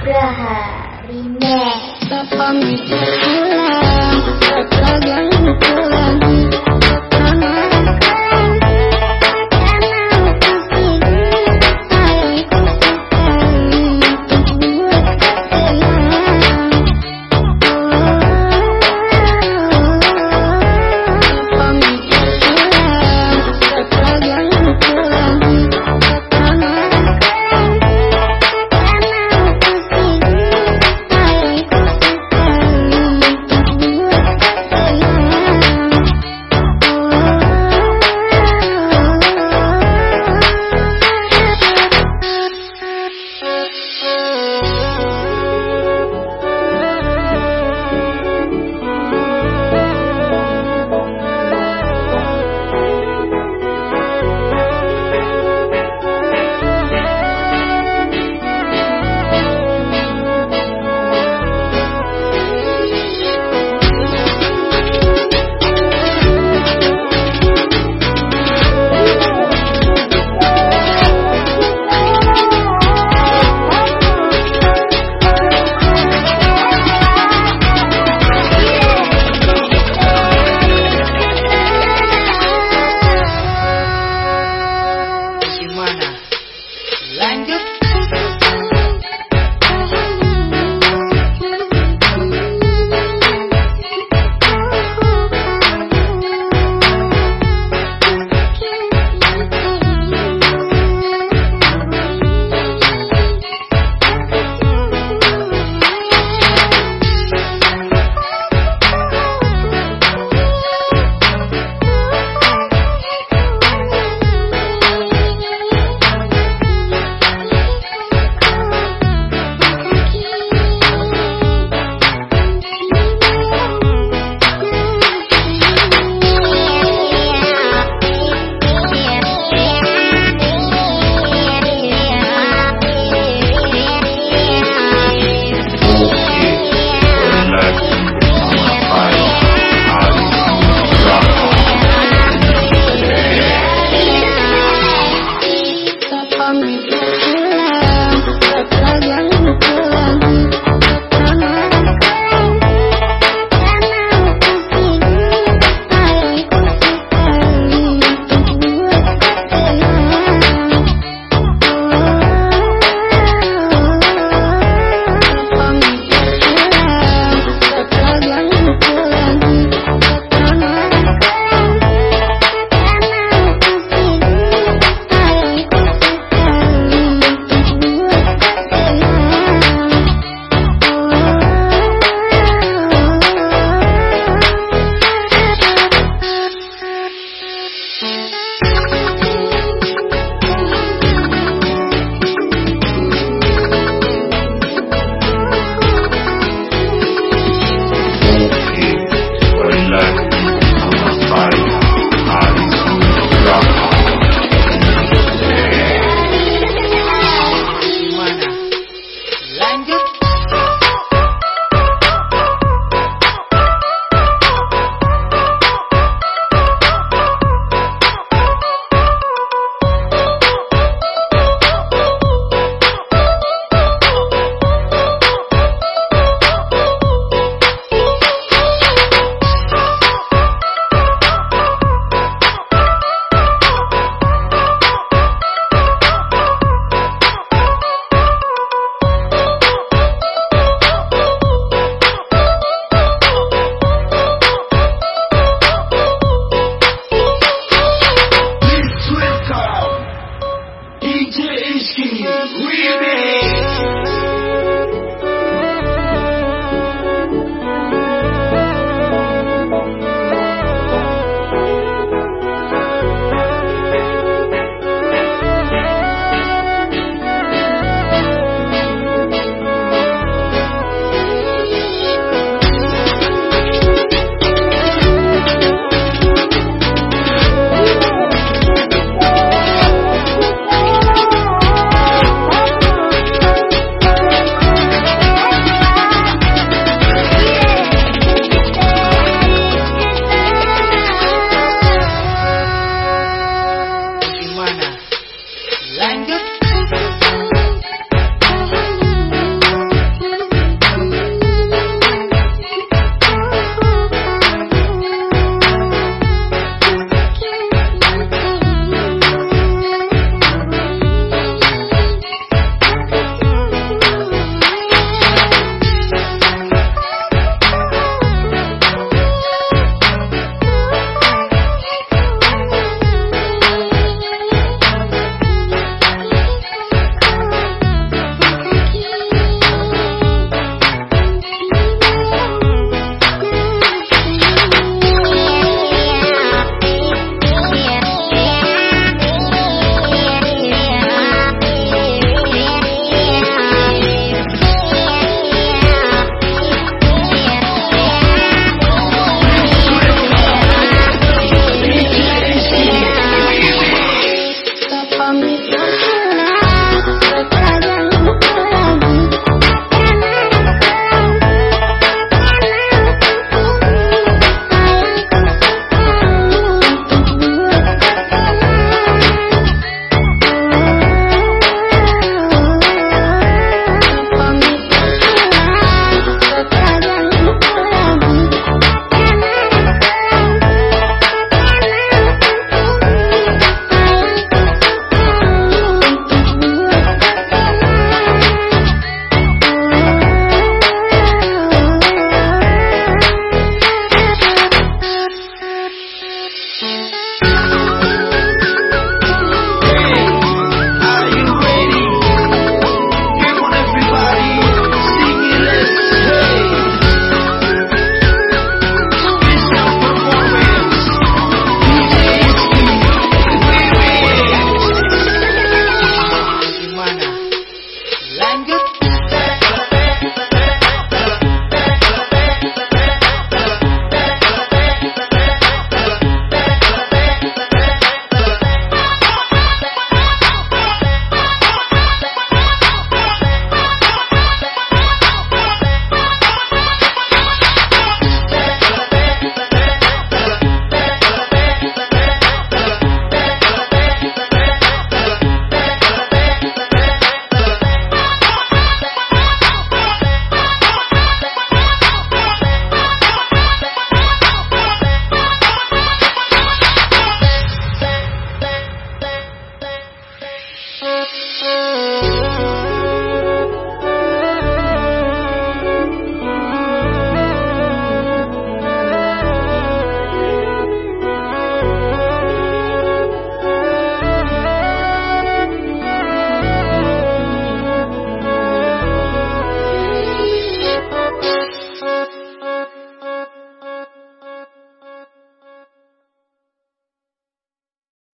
Nugraha Remix Bapak pulang, Bapak jangan pulang.